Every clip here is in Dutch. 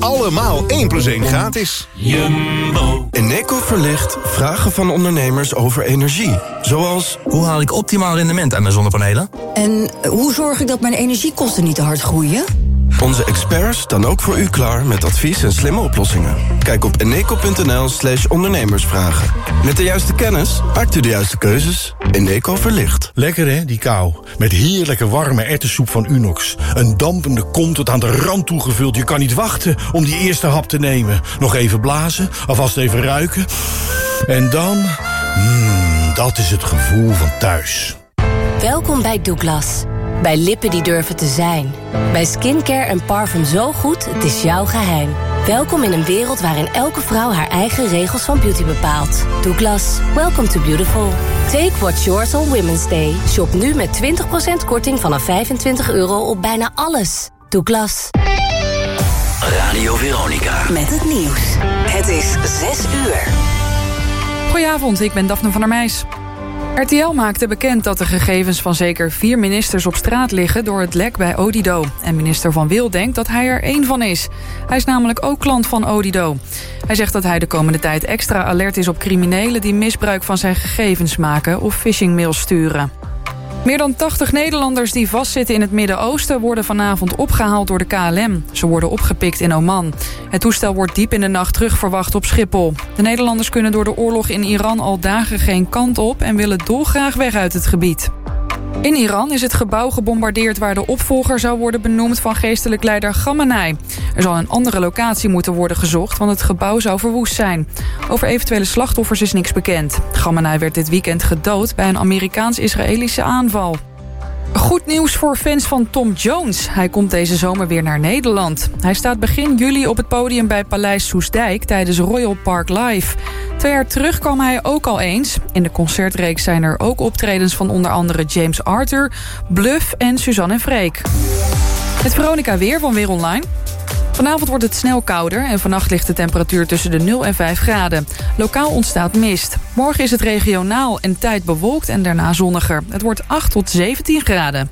allemaal 1 plus 1 gratis. Jumbo. Eneco verlicht vragen van ondernemers over energie. Zoals, hoe haal ik optimaal rendement aan mijn zonnepanelen? En hoe zorg ik dat mijn energiekosten niet te hard groeien? Onze experts staan ook voor u klaar met advies en slimme oplossingen. Kijk op eneco.nl slash ondernemersvragen. Met de juiste kennis maakt u de juiste keuzes. Eneco verlicht. Lekker hè, die kou. Met heerlijke warme ertessoep van Unox. Een dampende kom tot aan de rand toegevuld. Je kan niet wachten om die eerste hap te nemen. Nog even blazen, alvast even ruiken. En dan... Mmm, dat is het gevoel van thuis. Welkom bij Douglas. Bij lippen die durven te zijn. Bij skincare en parfum zo goed, het is jouw geheim. Welkom in een wereld waarin elke vrouw haar eigen regels van beauty bepaalt. Douglas, welcome to beautiful. Take what's yours on Women's Day. Shop nu met 20% korting vanaf 25 euro op bijna alles. Douglas. Radio Veronica. Met het nieuws. Het is 6 uur. Goedenavond, ik ben Daphne van der Meijs. RTL maakte bekend dat de gegevens van zeker vier ministers op straat liggen door het lek bij Odido. En minister Van Wil denkt dat hij er één van is. Hij is namelijk ook klant van Odido. Hij zegt dat hij de komende tijd extra alert is op criminelen die misbruik van zijn gegevens maken of phishingmails sturen. Meer dan 80 Nederlanders die vastzitten in het Midden-Oosten... worden vanavond opgehaald door de KLM. Ze worden opgepikt in Oman. Het toestel wordt diep in de nacht terugverwacht op Schiphol. De Nederlanders kunnen door de oorlog in Iran al dagen geen kant op... en willen dolgraag weg uit het gebied. In Iran is het gebouw gebombardeerd waar de opvolger zou worden benoemd van geestelijk leider Khamenei. Er zal een andere locatie moeten worden gezocht, want het gebouw zou verwoest zijn. Over eventuele slachtoffers is niks bekend. Khamenei werd dit weekend gedood bij een Amerikaans-Israëlische aanval. Goed nieuws voor fans van Tom Jones. Hij komt deze zomer weer naar Nederland. Hij staat begin juli op het podium bij Paleis Soesdijk... tijdens Royal Park Live. Twee jaar terug kwam hij ook al eens. In de concertreeks zijn er ook optredens van onder andere James Arthur... Bluff en Suzanne en Freek. Het Veronica Weer van Weer Online. Vanavond wordt het snel kouder en vannacht ligt de temperatuur tussen de 0 en 5 graden. Lokaal ontstaat mist. Morgen is het regionaal en tijd bewolkt en daarna zonniger. Het wordt 8 tot 17 graden.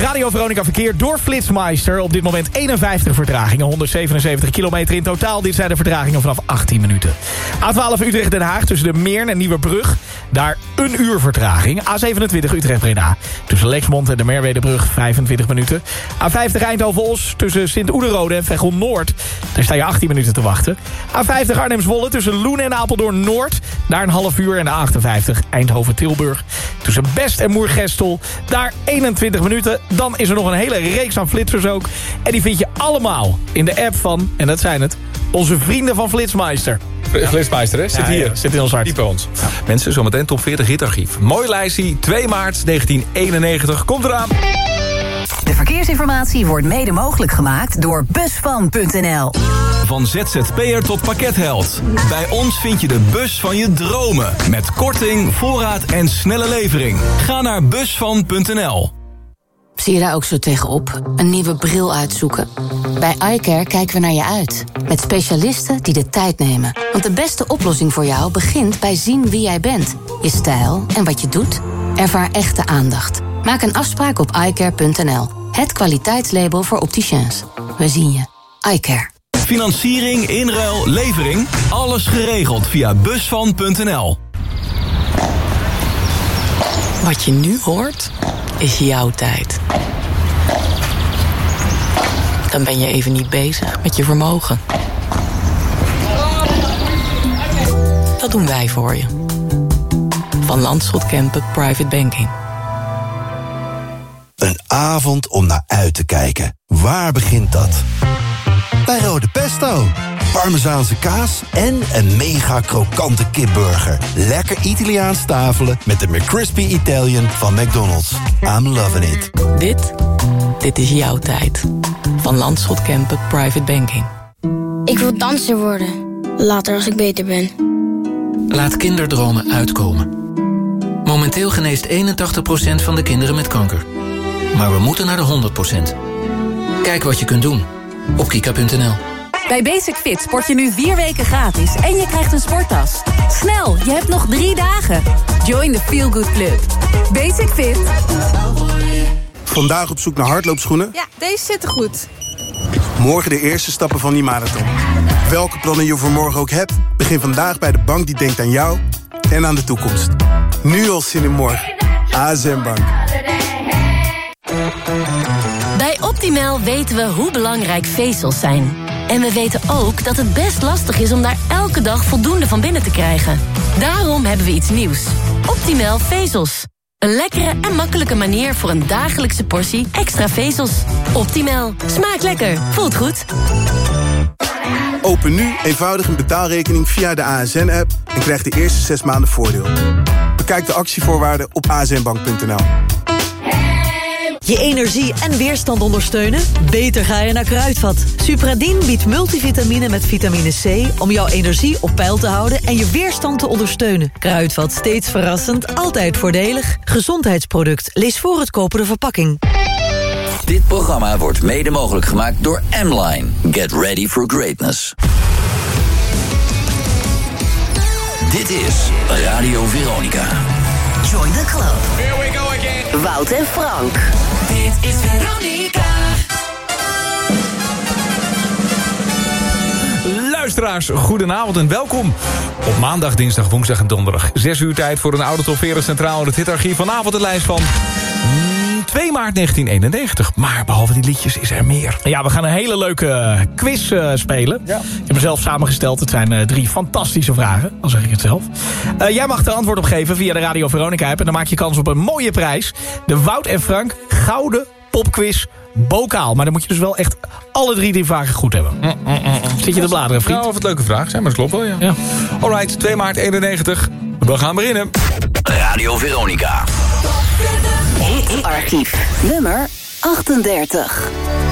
Radio Veronica verkeer door Flitsmeister. Op dit moment 51 vertragingen, 177 kilometer in totaal. Dit zijn de vertragingen vanaf 18 minuten. A12 Utrecht-Den Haag tussen de Meern en Nieuwerbrug. Daar een uur vertraging. A27 Utrecht-Breda. Tussen Lexmond en de Merwedebrug 25 minuten. A50 Eindhoven-Os tussen Sint-Oederode en Veghel-Noord. Daar sta je 18 minuten te wachten. A50 Arnhem-Zwolle tussen Loen en Apeldoorn-Noord. Daar een half uur. En de A58 Eindhoven-Tilburg. Tussen Best en Moergestel. Daar 21 minuten. Dan is er nog een hele reeks aan flitsers ook. En die vind je allemaal in de app van, en dat zijn het, onze vrienden van Flitsmeister. Flitsmeister, hè? Zit Ja, hier. ja, zit in ons hart. Diep bij ons. Mensen, zometeen top 40 hitarchief. Mooi lijstje, 2 maart 1991. Komt eraan. De verkeersinformatie wordt mede mogelijk gemaakt door busvan.nl. Van ZZP'er tot pakketheld. Bij ons vind je de bus van je dromen. Met korting, voorraad en snelle levering. Ga naar busvan.nl. Zie je daar ook zo tegenop? Een nieuwe bril uitzoeken? Bij iCare kijken we naar je uit. Met specialisten die de tijd nemen. Want de beste oplossing voor jou begint bij zien wie jij bent. Je stijl en wat je doet. Ervaar echte aandacht. Maak een afspraak op iCare.nl. Het kwaliteitslabel voor opticiens. We zien je. iCare. Financiering, inruil, levering. Alles geregeld via busvan.nl. Wat je nu hoort, is jouw tijd. Dan ben je even niet bezig met je vermogen. Dat doen wij voor je. Van Landschot Kempen Private Banking. Een avond om naar uit te kijken. Waar begint dat? Bij Rode Pesto. Parmezaanse kaas en een mega krokante kipburger. Lekker Italiaans tafelen met de McCrispy Italian van McDonald's. I'm loving it. Dit, dit is jouw tijd. Van Landschot Kempen Private Banking. Ik wil danser worden. Later als ik beter ben. Laat kinderdromen uitkomen. Momenteel geneest 81% van de kinderen met kanker. Maar we moeten naar de 100%. Kijk wat je kunt doen op kika.nl. Bij Basic Fit sport je nu vier weken gratis en je krijgt een sporttas. Snel, je hebt nog drie dagen. Join the Feel Good Club. Basic Fit. Vandaag op zoek naar hardloopschoenen? Ja, deze zitten goed. Morgen de eerste stappen van die marathon. Welke plannen je voor morgen ook hebt... begin vandaag bij de bank die denkt aan jou en aan de toekomst. Nu al zin in morgen. ASM Bank. Bij Optimal weten we hoe belangrijk vezels zijn. En we weten ook dat het best lastig is om daar elke dag voldoende van binnen te krijgen. Daarom hebben we iets nieuws. Optimal vezels. Een lekkere en makkelijke manier voor een dagelijkse portie extra vezels. Optimal. Smaakt lekker. Voelt goed. Open nu eenvoudig een betaalrekening via de ASN-app... en krijg de eerste zes maanden voordeel. Bekijk de actievoorwaarden op asnbank.nl. Je energie en weerstand ondersteunen? Beter ga je naar Kruidvat. Supradin biedt multivitamine met vitamine C... om jouw energie op peil te houden en je weerstand te ondersteunen. Kruidvat, steeds verrassend, altijd voordelig. Gezondheidsproduct, lees voor het kopen de verpakking. Dit programma wordt mede mogelijk gemaakt door M-Line. Get ready for greatness. Dit is Radio Veronica. Join the club. Here we go again. Wout en Frank. Dit is Veronica. Luisteraars, goedenavond en welkom. Op maandag, dinsdag, woensdag en donderdag. Zes uur tijd voor een oude top Centraal in het hitarchief. Vanavond de lijst van 2 maart 1991. Maar behalve die liedjes is er meer. Ja, we gaan een hele leuke eh, quiz uh, spelen. Ja. Ik heb mezelf samengesteld. Het zijn uh, drie fantastische vragen, al zeg ik het zelf. Uh, jij mag er antwoord op geven via de Radio Veronica app. En dan maak je kans op een mooie prijs. De Wout en Frank Gouden Popquiz Bokaal. Maar dan moet je dus wel echt alle drie die vragen goed hebben. Mm, mm, mm. Zit je te bladeren, vriend? Nou, of het leuke vragen zijn, maar dat klopt wel, ja. ja. Alright, 2 maart 91. We gaan beginnen. Radio Veronica. Hitarchief. Nummer 38.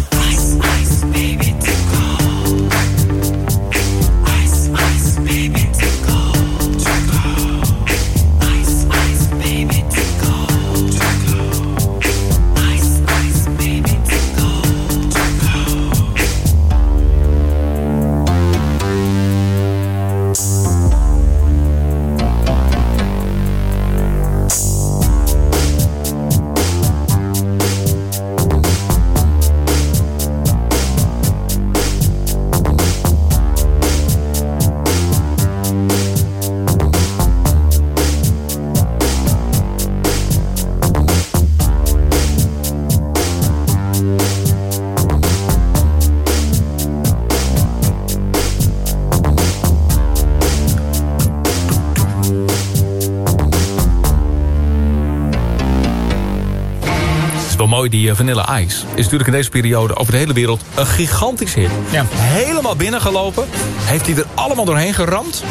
Mooi, die eh, Vanilla Ice is natuurlijk in deze periode over de hele wereld een gigantisch hit. Ja. Helemaal binnengelopen, heeft hij er allemaal doorheen geramd.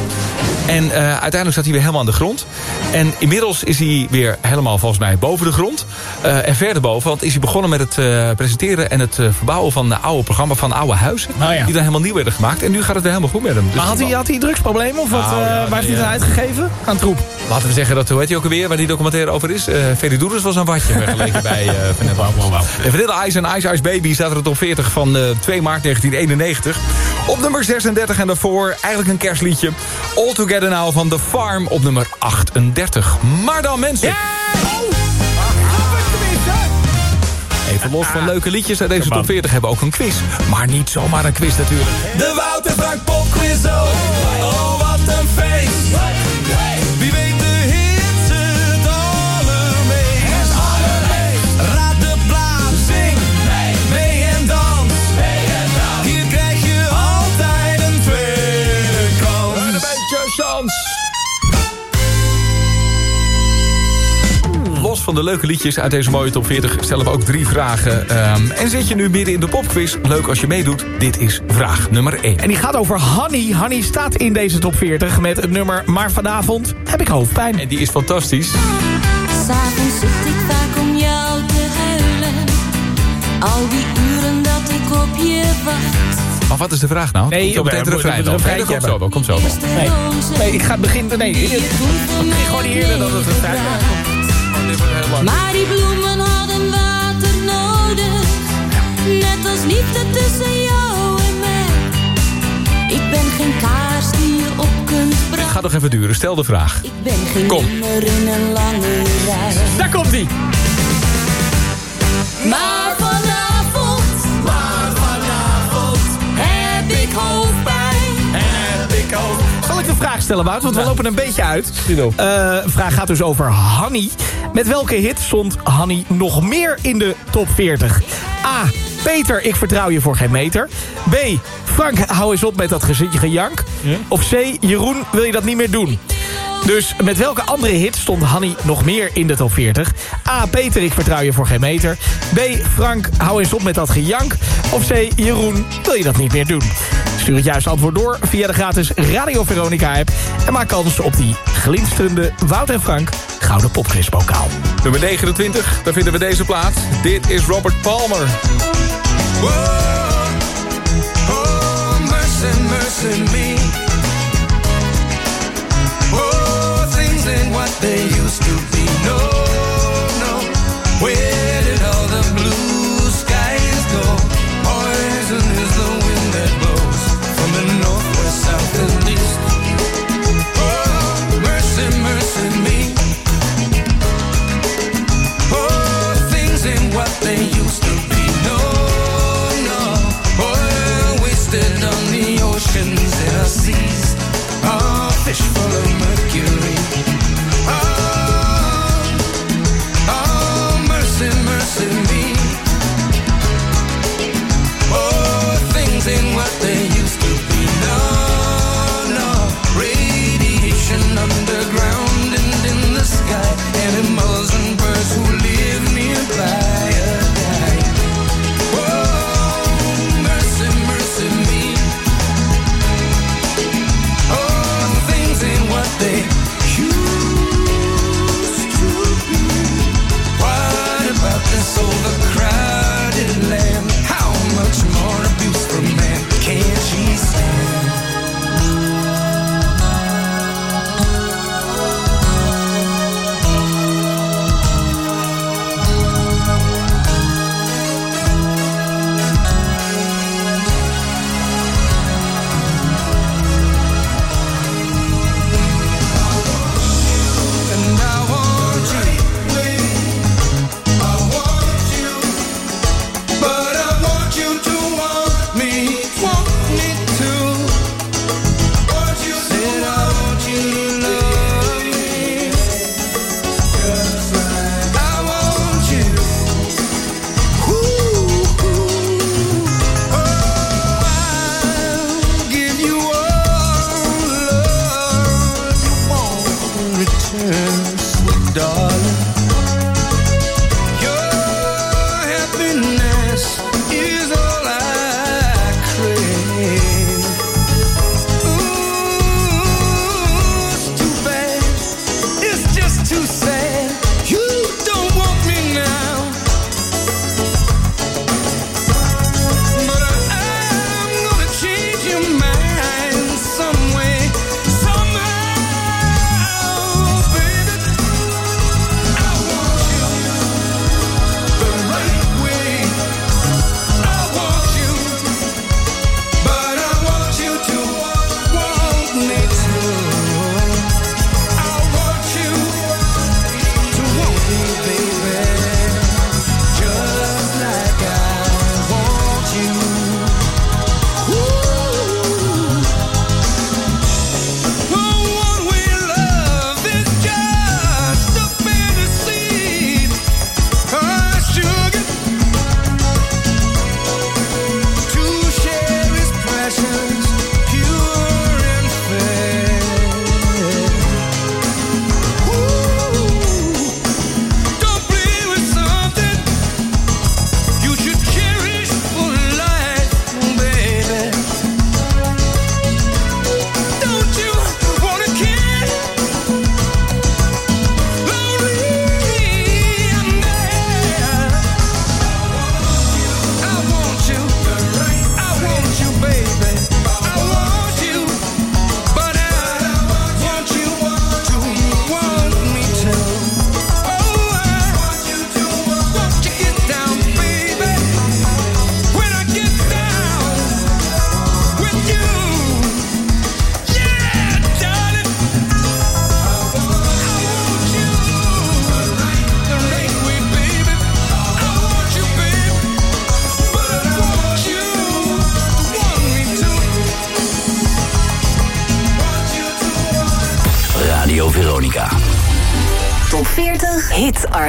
En eh, uiteindelijk zat hij weer helemaal aan de grond. En inmiddels is hij weer helemaal volgens mij boven de grond. Eh, en verder boven, want is hij begonnen met het eh, presenteren... en het verbouwen van de oude programma van oude huizen. Oh ja. Die dan helemaal nieuw werden gemaakt. En nu gaat het weer helemaal goed met hem. Dus Maar had hij, had hij drugsproblemen of wat, Nou, ja, waar heeft hij het aan uitgegeven? Aan troep. Laten we zeggen dat, hoe heet hij ook alweer, waar die documentaire over is? Eh Ferry Doeders was een watje vergeleken bij net wow, En Vanilla Ice en Ice Ice Baby staat er top 40 van uh, 2 maart 1991. Op nummer 36 en daarvoor eigenlijk een kerstliedje. All Together Now van The Farm op nummer 38. Maar dan mensen... Even los van leuke liedjes uit deze top 40 hebben we ook een quiz. Maar niet zomaar een quiz natuurlijk. De Wouter Frank Popquiz, oh, oh wat een feest. Los van de leuke liedjes uit deze mooie top 40 stellen we ook drie vragen. Um, en zit je nu midden in de popquiz? Leuk als je meedoet. Dit is vraag nummer 1. En die gaat over Honey. Honey staat in deze top 40 met het nummer Maar vanavond heb ik hoofdpijn. En die is fantastisch. S'avonds zit ik vaak om jou te huilen. Al die uren dat ik op je wacht. Maar wat is de vraag nou? Nee, op het refrein dan. Nee, dat komt zo wel. Komt zo wel. Nee, nee ik ga beginnen. Nee, ik begin gewoon niet eerder dan het refrein. Maar die bloemen hadden water nodig. Net als liefde tussen jou en mij. Ik ben geen kaars die je op kunt Het branden. gaat nog even duren. Stel de vraag. Ik ben geen Kom. nummer in een lange rij. Daar komt hij. Maar vanavond, maar vanavond heb ik hoofdpijn. Heb ik ook. Zal ik de vraag stellen, Wout? Want we lopen een beetje uit. De vraag gaat dus over Hanny. Met welke hit stond Hanny nog meer in de top 40? A. Peter, ik vertrouw je voor geen meter. B. Frank, hou eens op met dat geze- gejank. Of C. Jeroen, wil je dat niet meer doen? Dus met welke andere hit stond Hanny nog meer in de top 40? A. Peter, ik vertrouw je voor geen meter. B. Frank, hou eens op met dat gejank. Of C. Jeroen, wil je dat niet meer doen? Stuur het juiste antwoord door via de gratis Radio Veronica app. En maak kans op die glinsterende Wout en Frank Gouden Popquiz-bokaal. Nummer 29, daar vinden we deze plaat. Dit is Robert Palmer. Oh, mercy, mercy me. Oh, things ain't what they used to be. No, no. Where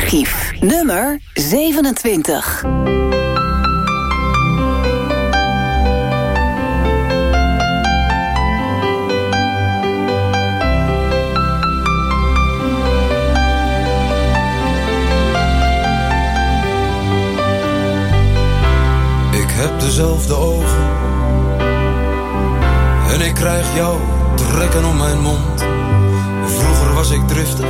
Archief. Nummer 27. Ik heb dezelfde ogen. En ik krijg jou trekken om mijn mond. Vroeger was ik driftig,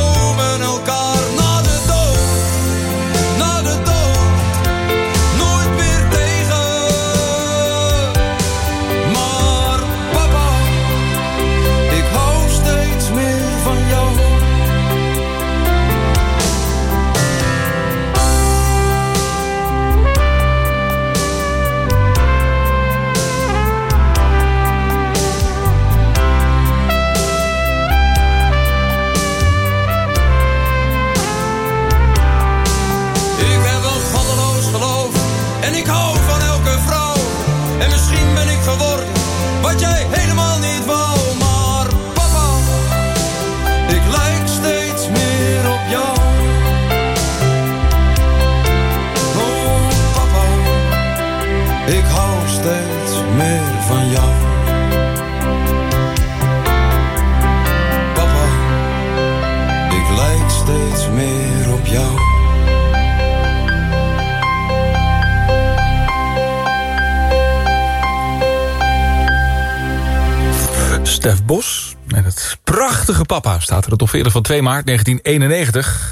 staat er op 40 van 2 maart 1991.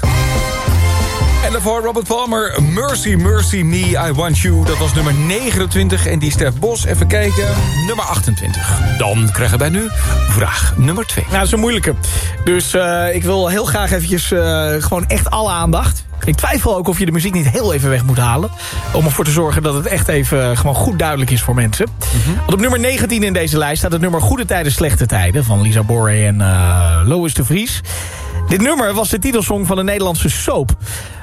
En daarvoor Robert Palmer, Mercy, Mercy Me, I Want You. Dat was nummer 29 en die Stef Bos, even kijken, nummer 28. Dan krijgen wij nu vraag nummer 2. Nou, dat is een moeilijke. Dus eh, ik wil heel graag eventjes eh, gewoon echt alle aandacht. Ik twijfel ook of je de muziek niet heel even weg moet halen. Om ervoor te zorgen dat het echt even gewoon goed duidelijk is voor mensen. Want op nummer 19 in deze lijst staat het nummer Goede Tijden, Slechte Tijden... van Lisa Borre en eh Lois de Vries. Dit nummer was de titelsong van de Nederlandse soap.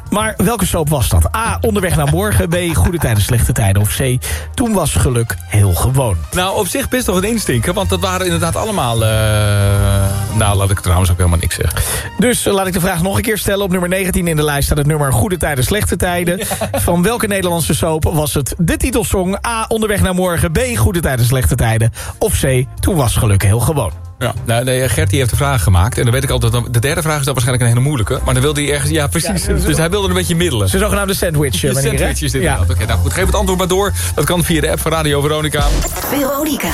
Maar welke soap was dat? A. Onderweg naar morgen. B. Goede Tijden, Slechte Tijden. Of C. Toen was geluk heel gewoon. Nou, op zich best toch een instinker, want dat waren inderdaad allemaal... eh, nou, laat ik trouwens ook helemaal niks zeggen. Dus eh, laat ik de vraag nog een keer stellen. Op nummer 19 in de lijst staat het nummer Goede Tijden, Slechte Tijden. Van welke Nederlandse soap was het de titelsong? A. Onderweg naar morgen. B. Goede Tijden, Slechte Tijden. Of C. Toen was geluk heel gewoon. Ja, nou, nee, Gert die heeft de vraag gemaakt. En dan weet ik altijd, de derde vraag is dan waarschijnlijk een hele moeilijke. Maar dan wilde hij ergens, ja precies. Ja, dus hij wilde een beetje middelen. Zijn zogenaamde sandwich. De eh, hè? sandwich is dit inderdaad. Oké, nou goed, geef het antwoord maar door. Dat kan via de app van Radio Veronica. Veronica.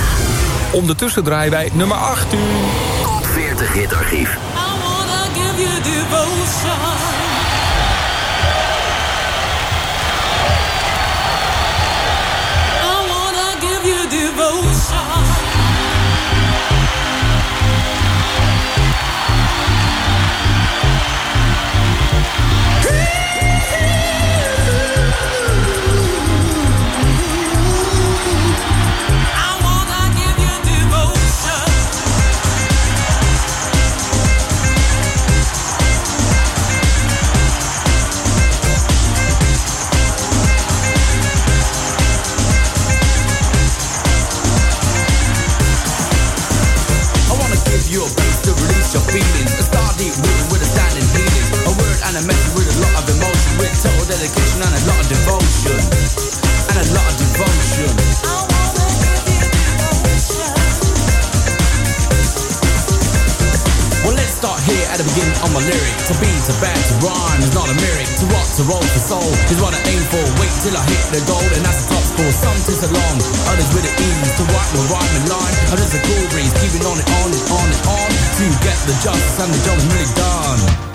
Ondertussen draaien wij nummer 18. Top 40 hitarchief. A lot of emotion with total dedication and a lot of devotion. And a lot of devotion. Well, let's start here at the beginning of my lyric. To be, to bad, to rhyme is not a lyric. To rock, to roll, to soul is what I aim for. Wait till I hit the goal, and that's the top score. Some takes along, others with the ease. To write the rhyming line, others a cool breeze. Keeping on and on and on and on. To get the justice and the job's really done.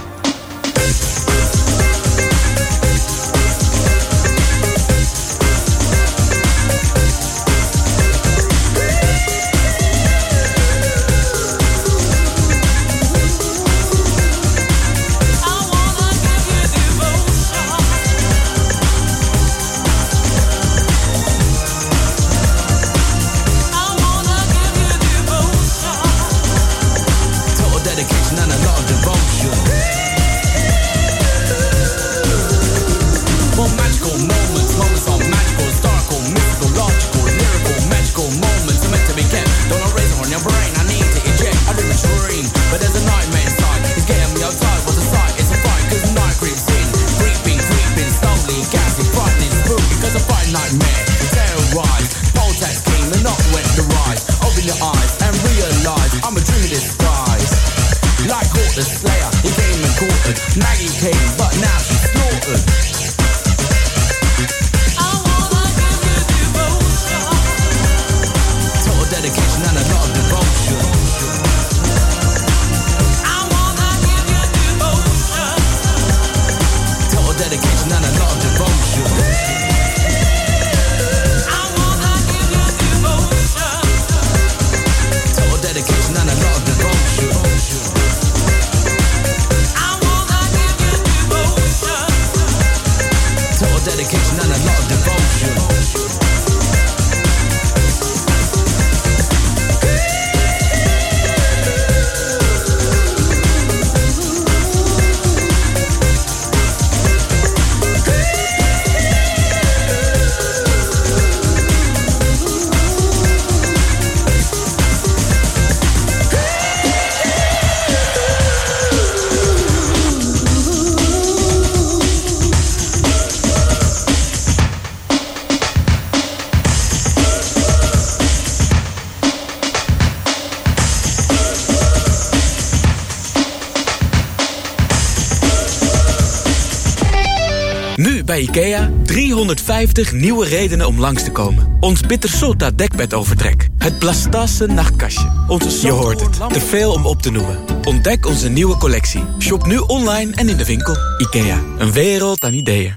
350 nieuwe redenen om langs te komen. Ons Bittersota dekbedovertrek. Het Blastase nachtkastje. Onze Je hoort het. Te veel om op te noemen. Ontdek onze nieuwe collectie. Shop nu online en in de winkel. IKEA. Een wereld aan ideeën.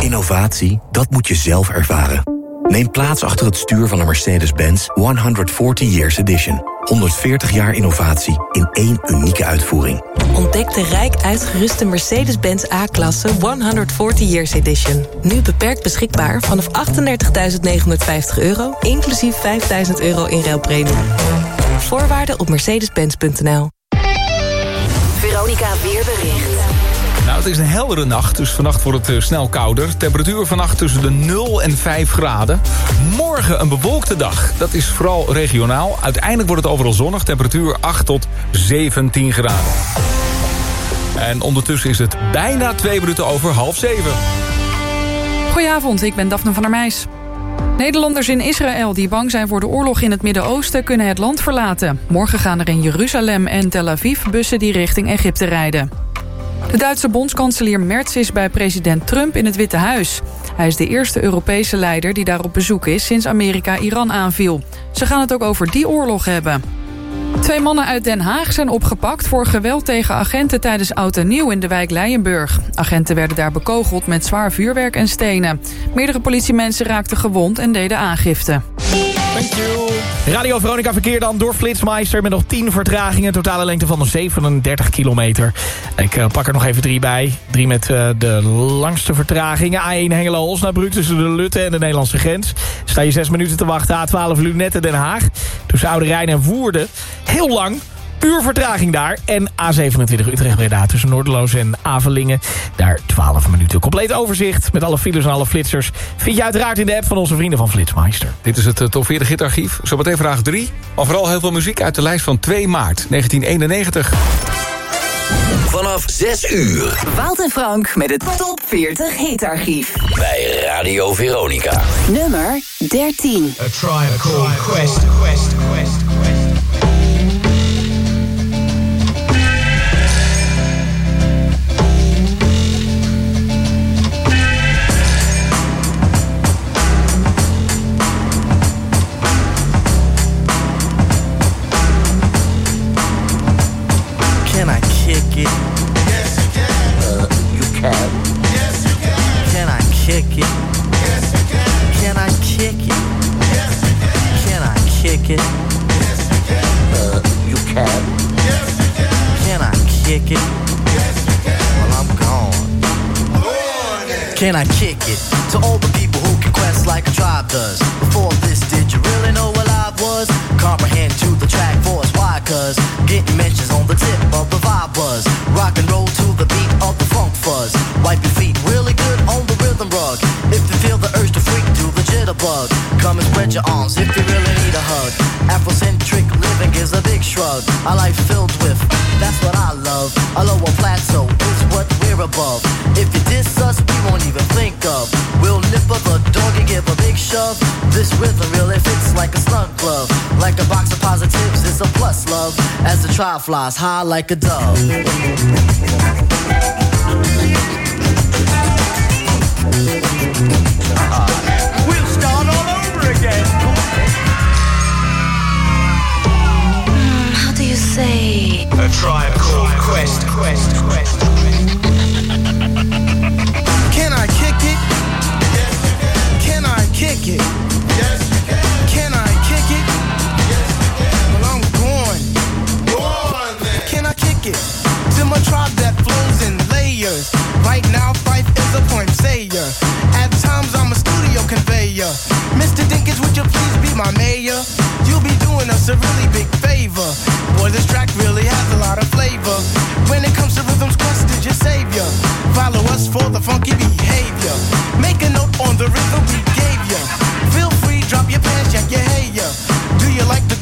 Innovatie, dat moet je zelf ervaren. Neem plaats achter het stuur van een Mercedes-Benz 140 Years Edition. 140 jaar innovatie in één unieke uitvoering. Ontdek de rijk uitgeruste Mercedes-Benz A-klasse 140 Years Edition. Nu beperkt beschikbaar vanaf 38.950 euro, inclusief 5.000 euro in ruilpremie. Voorwaarden op mercedes-benz.nl. Veronica Weerbericht. Het is een heldere nacht, dus vannacht wordt het eh, snel kouder. Temperatuur vannacht tussen de 0 en 5 graden. Morgen een bewolkte dag. Dat is vooral regionaal. Uiteindelijk wordt het overal zonnig. Temperatuur 8 tot 17 graden. En ondertussen is het bijna twee minuten over half zeven. Goedenavond, ik ben Daphne van der Meijs. Nederlanders in Israël die bang zijn voor de oorlog in het Midden-Oosten... kunnen het land verlaten. Morgen gaan er in Jeruzalem en Tel Aviv bussen die richting Egypte rijden. De Duitse bondskanselier Merz is bij president Trump in het Witte Huis. Hij is de eerste Europese leider die daar op bezoek is... sinds Amerika Iran aanviel. Ze gaan het ook over die oorlog hebben. Twee mannen uit Den Haag zijn opgepakt voor geweld tegen agenten tijdens Oud Nieuw in de wijk Leijenburg. Agenten werden daar bekogeld met zwaar vuurwerk en stenen. Meerdere politiemensen raakten gewond en deden aangifte. Radio Veronica verkeer dan door Flitsmeister... met nog 10 vertragingen, totale lengte van 37 kilometer. Ik uh, pak er nog even drie bij. Drie met uh, de langste vertragingen. A1 Hengelo-Osnabrück tussen de Lutte en de Nederlandse grens. Sta je 6 minuten te wachten. A12 Lunette Den Haag. Tussen Oude Rijn en Woerden. Heel lang. Puur vertraging daar. En A27 Utrecht-Breda tussen Noorderloos en Avelingen. Daar 12 minuten. Compleet overzicht met alle files en alle flitsers. Vind je uiteraard in de app van onze vrienden van Flitsmeister. Dit is het uh, Top 40 Gitarchief. Zometeen vraag 3. Maar vooral heel veel muziek uit de lijst van 2 maart 1991. vanaf 6 uur. Wout en Frank met het Top 40 Hitarchief. Bij Radio Veronica. Nummer 13. A tribe called Quest, Quest, Quest, it? Yes, you can. Uh, you can. Yes, you can. Can I kick it? Yes, you can. Well, I'm gone. Can I kick it to all the people who can quest like a tribe does? Before this, did you really know what I was? Comprehend to the track force, why? Cause getting mentions on the tip of the vibe was rock and roll to the beat of the funk fuzz. Wipe your feet really good on the rhythm rug. If you feel the urge to freak, do the jitterbug. Come and spread your arms if you really need a hug. Afrocentric living is a big shrug. A life filled with, that's what I love. A lower plateau is what we're above. If you diss us, we won't even think of. We'll nip up the dog and give a big shove. This rhythm really fits like a snug glove. Like a box of positives, it's a plus love. As the trial flies high like a dove. Can I kick it? Can. I kick it? Can. I kick it? Well, I'm then. Can I kick it? To my tribe that flows in layers. Right now, is point sayer. At times, I'm a studio conveyor. Mr. Dinkins, would you please be my mayor? Doing us a really big favor. Boy, this track really has a lot of flavor. When it comes to rhythms, Quest is your savior. Follow us for the funky behavior. Make a note on the rhythm we gave ya. Feel free, drop your pants, yank your hair. Do you like the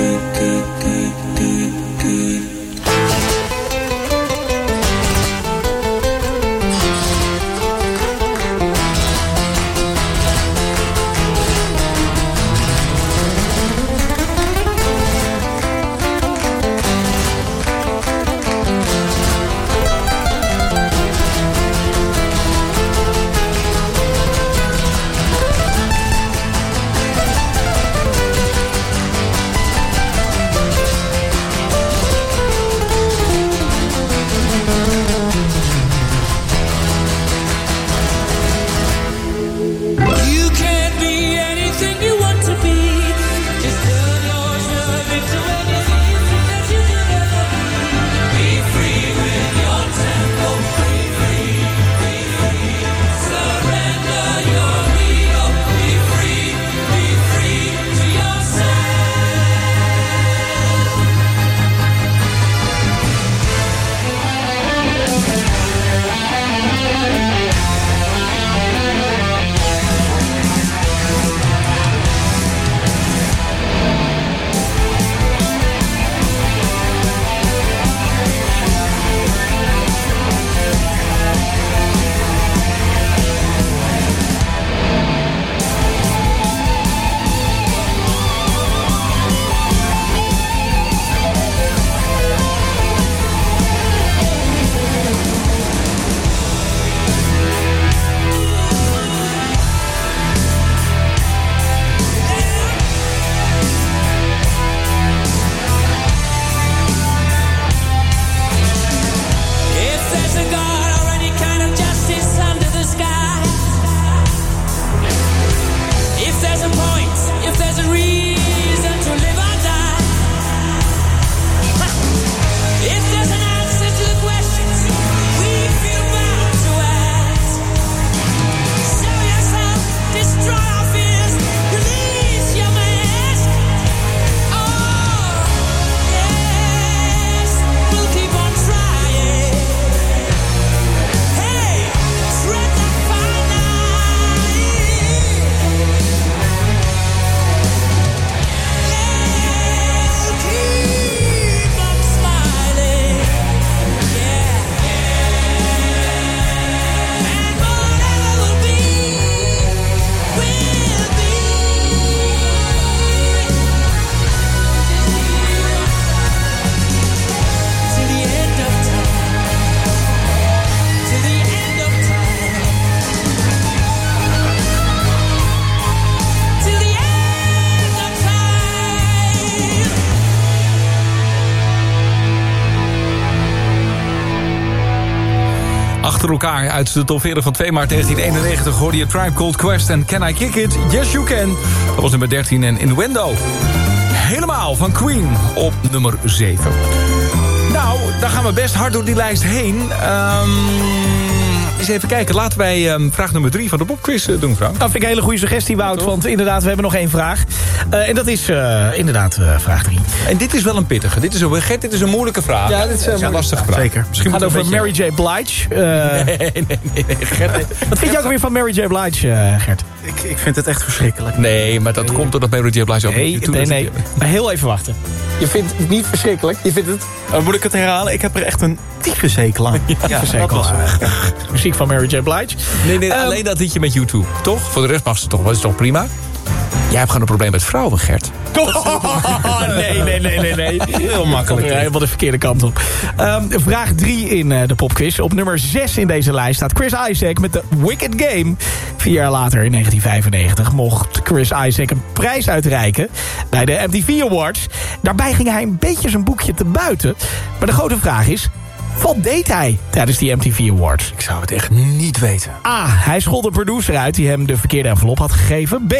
You elkaar uit de top 40 van 2 maart 1991 hoorde je Tribe Called Quest en Can I Kick It? Yes You Can. Dat was nummer 13 en Innuendo. Helemaal van Queen op nummer 7. Nou, daar gaan we best hard door die lijst heen. Ehm eens even kijken. Laten wij ehm, vraag nummer 3 van de popquiz eh, doen, Frank. Dat vind ik een hele goede suggestie, Wout. Want inderdaad, we hebben nog één vraag. Eh, en dat is eh, inderdaad eh, vraag 3. En dit is wel een pittige. Dit is een, Gert, dit is een moeilijke vraag. Ja, dit is, een lastige vraag. Zeker. Misschien Het gaat over Mary J. Blige. Eh, Nee, nee, nee, nee, Gert. Wat vind je ook weer van Mary J. Blige, eh, Gert? Ik, ik vind het echt verschrikkelijk. Nee, maar dat komt doordat Mary J. Blige ook Nee, nee, nee. Maar heel even wachten. Je vindt het niet verschrikkelijk. Je vindt het... Oh, moet ik het herhalen? Ik heb er echt een tyfushekel aan. Ja, dat was. Muziek van Mary J. Blige. Nee, nee, Ehm, alleen dat liedje met YouTube. Toch? Voor de rest mag ze toch. Was het toch prima? Jij hebt gewoon een probleem met vrouwen, Gert. Oh, nee, nee, nee, nee, nee. Heel makkelijk. Ja, helemaal de verkeerde kant op. Ehm, vraag 3 in eh, de popquiz. Op nummer 6 in deze lijst staat Chris Isaac met de Wicked Game. Vier jaar later, in 1995, mocht Chris Isaac een prijs uitreiken bij de MTV Awards. Daarbij ging hij een beetje zijn boekje te buiten. Maar de grote vraag is, wat deed hij tijdens die MTV Awards? Ik zou het echt niet weten. A. Hij schold een producer uit die hem de verkeerde envelop had gegeven. B.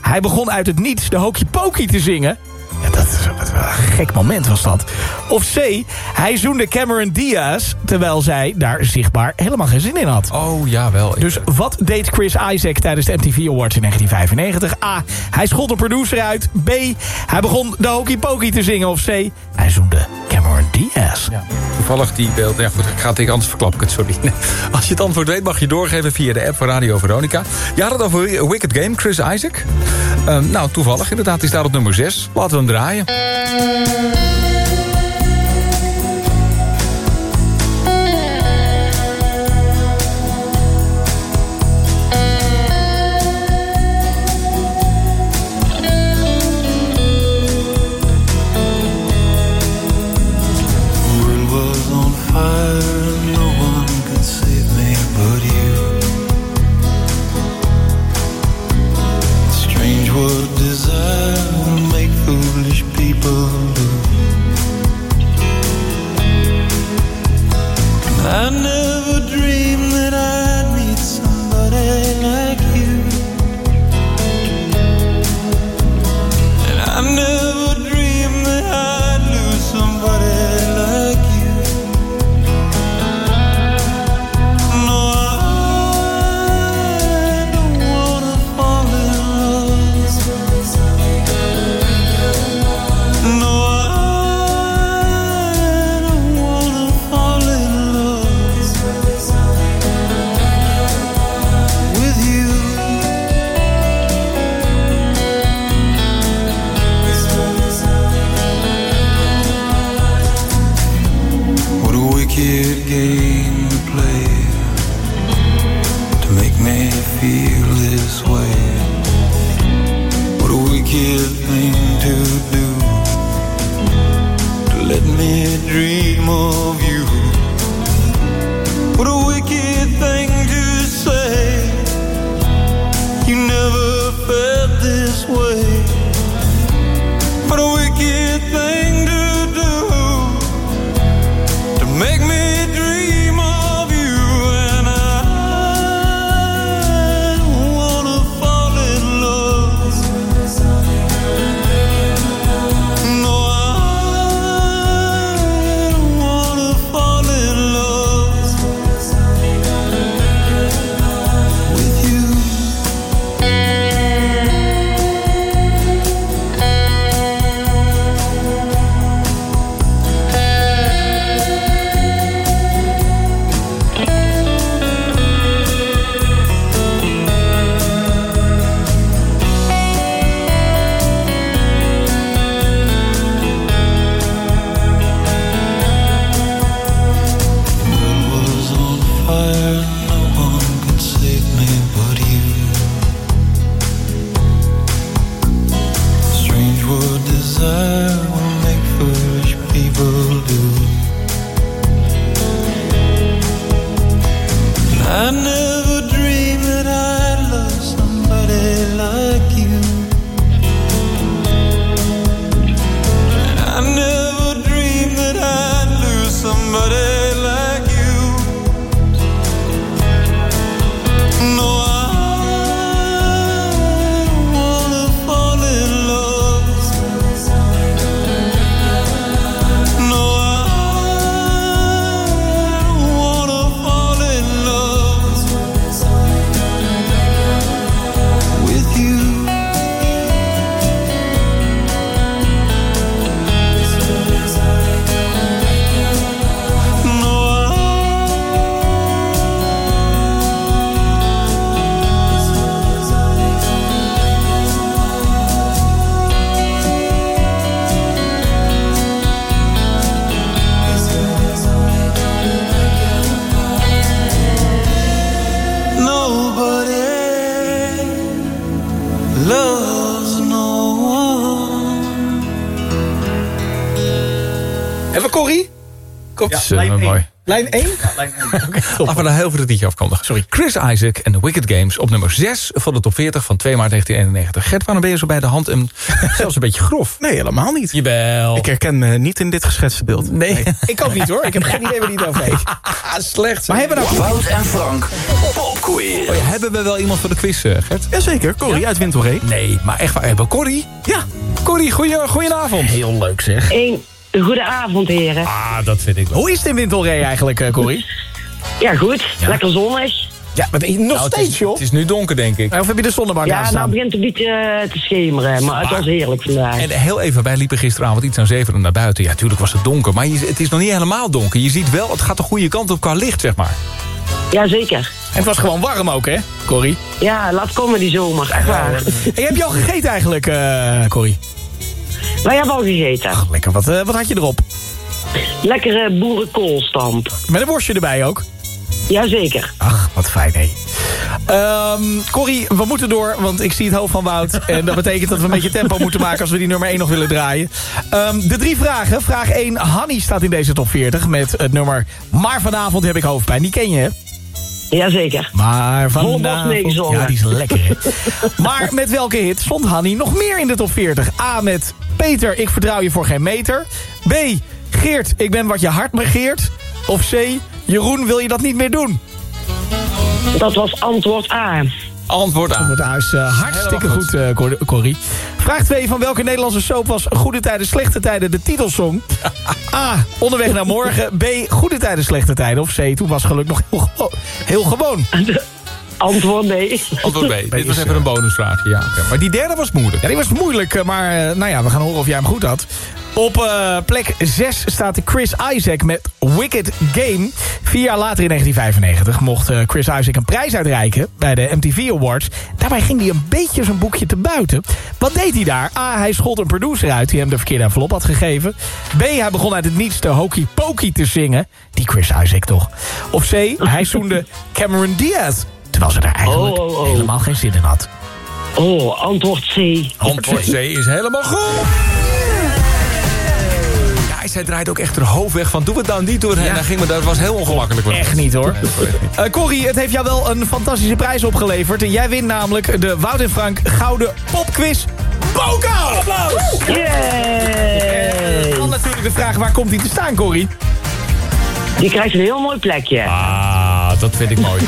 Hij begon uit het niets de Hokje Pokey te zingen. Ja, dat is een gek moment was dat. Of C, hij zoende Cameron Diaz... terwijl zij daar zichtbaar helemaal geen zin in had. Oh, ja, wel. Dus wat deed Chris Isaac tijdens de MTV Awards in 1995? A, hij schold een producer uit. B, hij begon de Hokey Pokey te zingen. Of C, hij zoende Cameron Diaz. Ja. Toevallig die beeld. Ja, goed, ik ga het tegen, anders verklap ik het, sorry. Als je het antwoord weet, mag je doorgeven via de app van Radio Veronica. Je had het over Wicked Game, Chris Isaac. Ehm, nou, toevallig inderdaad, die staat op nummer 6. Laten we hem draaien. Laten we daar heel veel het liedje afkondigen. Sorry. Chris Isaac en The Wicked Games op nummer 6 van de top 40 van 2 maart 1991. Gert, waarom ben je zo bij de hand en zelfs een beetje grof? Nee, helemaal niet. Jawel. Ik herken me niet in dit geschetste beeld. Nee. Ik ook niet hoor. Ik heb geen idee waar die het over heeft. Slecht. Maar hebben we nou... Wout en Frank. Popquiz. Oh ja, hebben we wel iemand voor de quiz, eh, Gert? Jazeker, Corrie uit Wintelree. Nee, maar echt waar. Hebben we Corrie? Ja. Corrie, goeie, goedenavond. Heel leuk zeg. Een goede avond, heren. Ah, dat vind ik wel. Hoe is het in Wintelree eigenlijk, eh, Corrie? Ja, goed. Lekker zonnig. Ja, maar nog Nou, het steeds, is, joh. Het is nu donker, denk ik. Of heb je de zonnebank Ja, nou begint het een beetje eh, te schemeren, maar het was heerlijk vandaag. En heel even, wij liepen gisteravond iets aan zevenen naar buiten. Ja, natuurlijk was het donker, maar je, het is nog niet helemaal donker. Je ziet wel, het gaat de goede kant op qua licht, zeg maar. Jazeker. En het was gewoon warm ook, hè, Corrie? Ja, laat komen die zomer, echt waar. En heb je al gegeten eigenlijk, eh Corrie? Wij hebben al gegeten. Lekker, wat, eh, wat had je erop? Lekkere boerenkoolstamp. Met een worstje erbij ook? Jazeker. Ach, wat fijn, hé. Ehm Corrie, we moeten door, want ik zie het hoofd van Wout. En dat betekent dat we een beetje tempo moeten maken... als we die nummer 1 nog willen draaien. Ehm, de drie vragen. Vraag 1. Hanny staat in deze top 40 met het nummer... Maar vanavond heb ik hoofdpijn. Die ken je, hè? Jazeker. Maar vanavond... Ja, die is lekker, hè? maar met welke hit stond Hanny nog meer in de top 40? A met Peter, ik vertrouw je voor geen meter. B, Geert, ik ben wat je hart begeert. Of C, Jeroen, wil je dat niet meer doen? Dat was antwoord A. Antwoord A. Antwoord A is eh, hartstikke goed, eh, Cor- Corrie. Vraag 2. Van welke Nederlandse soap was Goede Tijden, Slechte Tijden de titelsong? A. Onderweg naar morgen. B. Goede Tijden, Slechte Tijden. Of C. Toen was geluk nog heel gewoon. Antwoord B. Antwoord B. Dit was even een bonusvraagje, ja. Maar die derde was moeilijk. Ja, die was moeilijk, eh, maar eh, nou ja, we gaan horen of jij hem goed had. Op eh, plek 6 staat Chris Isaac met Wicked Game. Vier jaar later in 1995 mocht eh, Chris Isaac een prijs uitreiken bij de MTV Awards. Daarbij ging hij een beetje zijn boekje te buiten. Wat deed hij daar? A, hij schold een producer uit die hem de verkeerde envelop had gegeven. B, hij begon uit het niets de Hokey Pokey te zingen. Die Chris Isaac toch. Of C, hij zoende Cameron Diaz. Terwijl ze er eigenlijk Oh, oh, oh. helemaal geen zin in had. Oh, antwoord C. Antwoord C is helemaal goed. Ja, zij draait ook echt haar hoofd weg van doe het nou niet door. En dan ging me, dat was heel ongemakkelijk. Echt niet hoor. Eh Corrie, het heeft jou wel een fantastische prijs opgeleverd. En jij wint namelijk de Wout en Frank Gouden Popquiz Bokaal! Applaus! Yay! Dan natuurlijk de vraag, waar komt hij te staan, Corrie? Die krijgt een heel mooi plekje. Ah, dat vind ik mooi.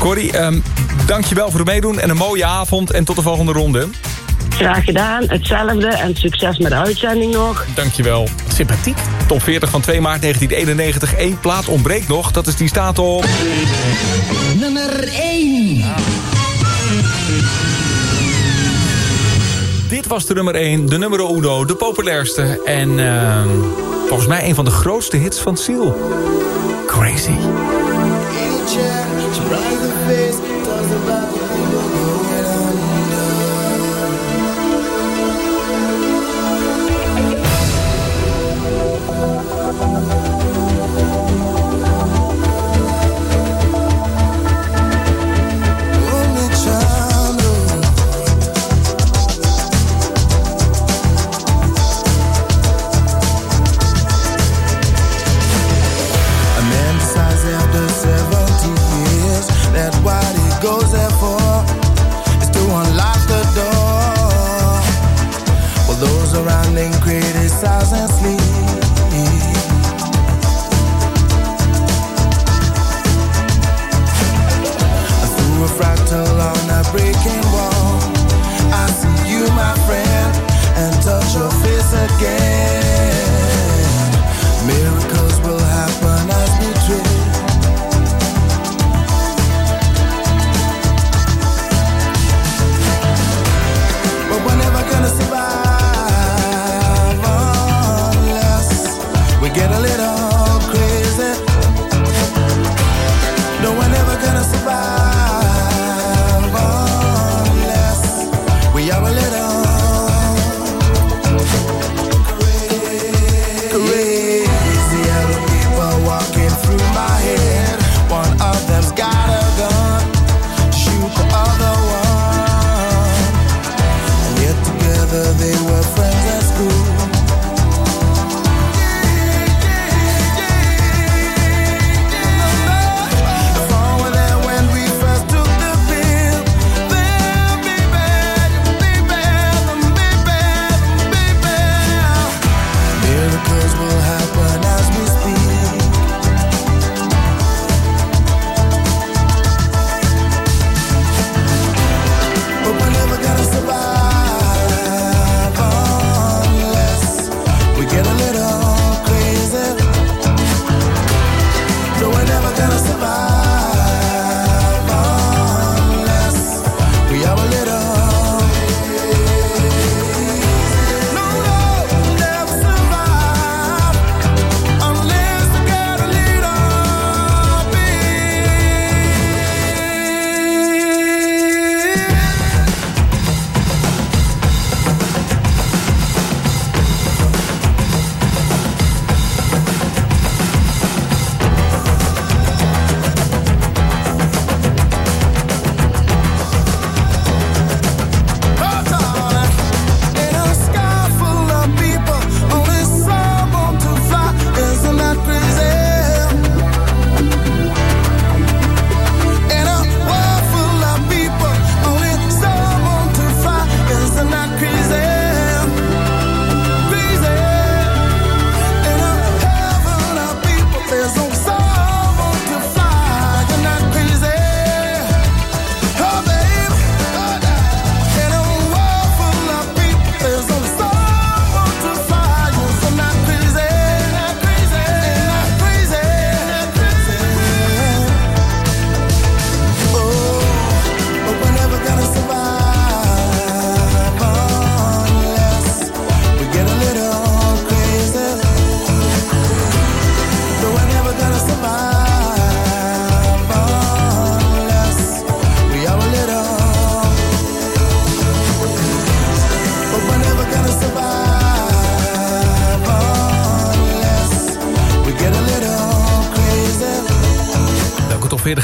Corrie, ehm, dankjewel voor het meedoen en een mooie avond. En tot de volgende ronde. Graag gedaan, hetzelfde en succes met de uitzending nog. Dankjewel. Sympathiek. Top 40 van 2 maart 1991. Eén plaat ontbreekt nog. Dat is die staat op... Nummer 1. Dit was de nummer 1, de nummer uno, de populairste. En ehm, volgens mij een van de grootste hits van Seal. Crazy.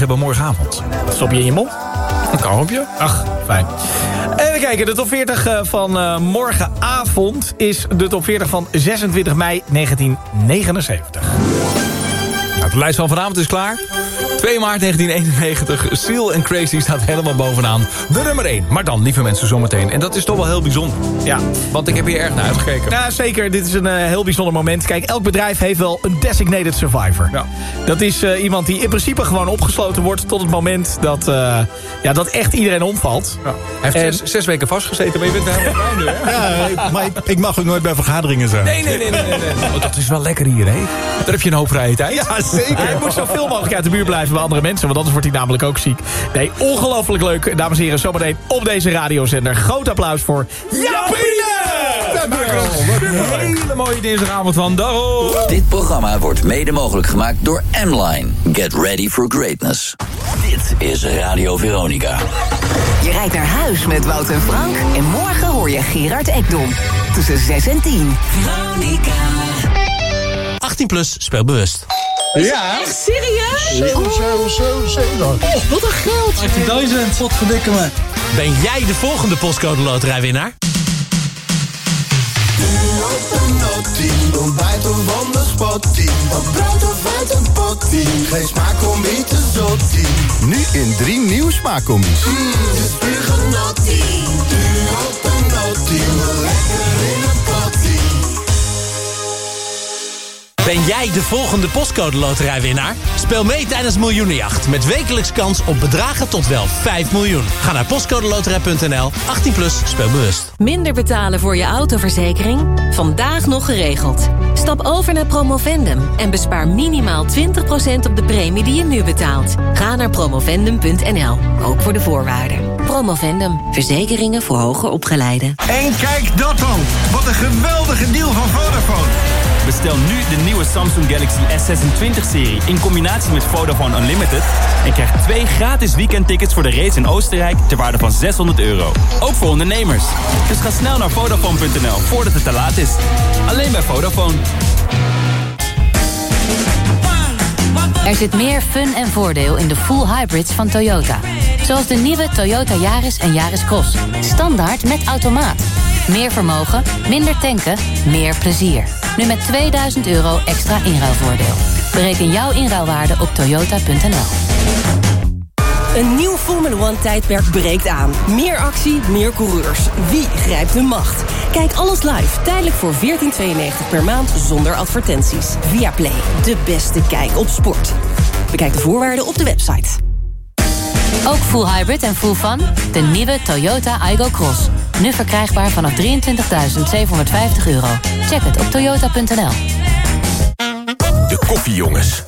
Hebben morgenavond. Stop je in je mond? Een kauwgompje. Ach, fijn. Even kijken, de top 40 eh, van uh, morgenavond is de top 40 van 26 mei 1979. Nou, de lijst van vanavond is klaar. 2 maart 1991, Seal and Crazy staat helemaal bovenaan. De nummer 1. Maar dan, lieve mensen, zometeen. En dat is toch wel heel bijzonder. Ja. Want ik heb hier erg naar uitgekeken. Ja, zeker. Dit is een uh, heel bijzonder moment. Kijk, elk bedrijf heeft wel een designated survivor. Ja. Dat is uh, iemand die in principe gewoon opgesloten wordt... tot het moment dat, uh, ja, dat echt iedereen omvalt. Ja. Hij heeft en... zes, zes, weken vastgezeten, maar je bent er helemaal blij nu, hè? Ja, ik, maar ik, ik, mag ook nooit bij vergaderingen zijn. Nee, nee, nee. nee, nee, nee. Oh, dat is wel lekker hier, hè? Daar heb je een hoop vrije tijd. Ja, zeker. Hij moet zoveel mogelijk uit de buurt blijven bij andere mensen... want anders wordt hij namelijk ook ziek. Nee, ongelooflijk leuk, dames en heren. Zometeen op deze radiozender. Groot applaus voor Jaapine! Een hele mooie dinsdagavond van Daro. Dit programma wordt mede mogelijk gemaakt door M-Line. Get ready for greatness. Dit is Radio Veronica. Je rijdt naar huis met Wout en Frank. En morgen hoor je Gerard Ekdom. Tussen 6 en 10. Veronica. 18 plus, speel bewust. Ja. Echt serieus? 7, 7, 7, 7. Oh, wat een geld. 18.000. Wat verdikken me. Ben jij de volgende postcode loterijwinnaar? Ontbijt of wonderspottie. Wat brood of uit een pottie. Geen smaak om niet te zottie. Nu in drie nieuw smaakcombi's. Mm, puur op een. Lekker in Ben jij de volgende postcode loterijwinnaar? Speel mee tijdens Miljoenenjacht. Met wekelijks kans op bedragen tot wel 5 miljoen. Ga naar postcodeloterij.nl. 18 plus, speel bewust. Minder betalen voor je autoverzekering? Vandaag nog geregeld. Stap over naar Promovendum en bespaar minimaal 20% op de premie die je nu betaalt. Ga naar promovendum.nl, ook voor de voorwaarden. Promovendum, verzekeringen voor hoger opgeleiden. En kijk dat dan! Wat een geweldige deal van Vodafone! Bestel nu de nieuwe Samsung Galaxy S26-serie in combinatie met Vodafone Unlimited... en krijg twee gratis weekendtickets voor de race in Oostenrijk ter waarde van 600 euro. Ook voor ondernemers. Dus ga snel naar Vodafone.nl voordat het te laat is. Alleen bij Vodafone. Er zit meer fun en voordeel in de full hybrids van Toyota. Zoals de nieuwe Toyota Yaris en Yaris Cross. Standaard met automaat. Meer vermogen, minder tanken, meer plezier. Nu met 2000 euro extra inruilvoordeel. Bereken jouw inruilwaarde op toyota.nl. Een nieuw Formula One tijdperk breekt aan. Meer actie, meer coureurs. Wie grijpt de macht? Kijk alles live, tijdelijk voor 14,92 per maand zonder advertenties. Via Play, de beste kijk op sport. Bekijk de voorwaarden op de website. Ook full hybrid en full fun? De nieuwe Toyota Igo Cross. Nu verkrijgbaar vanaf 23.750 euro. Check het op toyota.nl. De koffiejongens.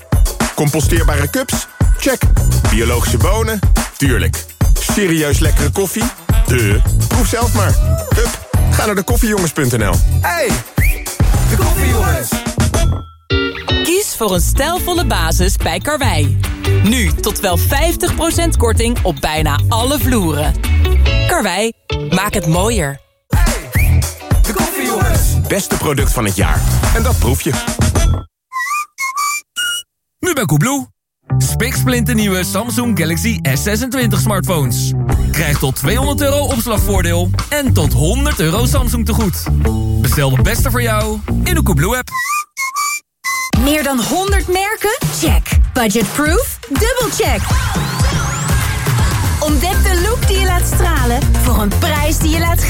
Composteerbare cups? Check. Biologische bonen? Tuurlijk. Serieus lekkere koffie? De. Proef zelf maar. Hup, ga naar de koffiejongens.nl. Hey, de koffiejongens. Kies voor een stijlvolle basis bij Karwei. Nu tot wel 50% korting op bijna alle vloeren. Karwei, maak het mooier. De koffiejongens. Beste product van het jaar. En dat proef je. Nu bij Koebloe. Spiksplinter nieuwe Samsung Galaxy S26 smartphones. Krijg tot 200 euro opslagvoordeel en tot 100 euro Samsung tegoed. Bestel de beste voor jou in de Koebloe-app. Meer dan 100 merken? Check. Budgetproof? Dubbelcheck. Ontdek de look die je laat stralen voor een prijs die je laat glimmen.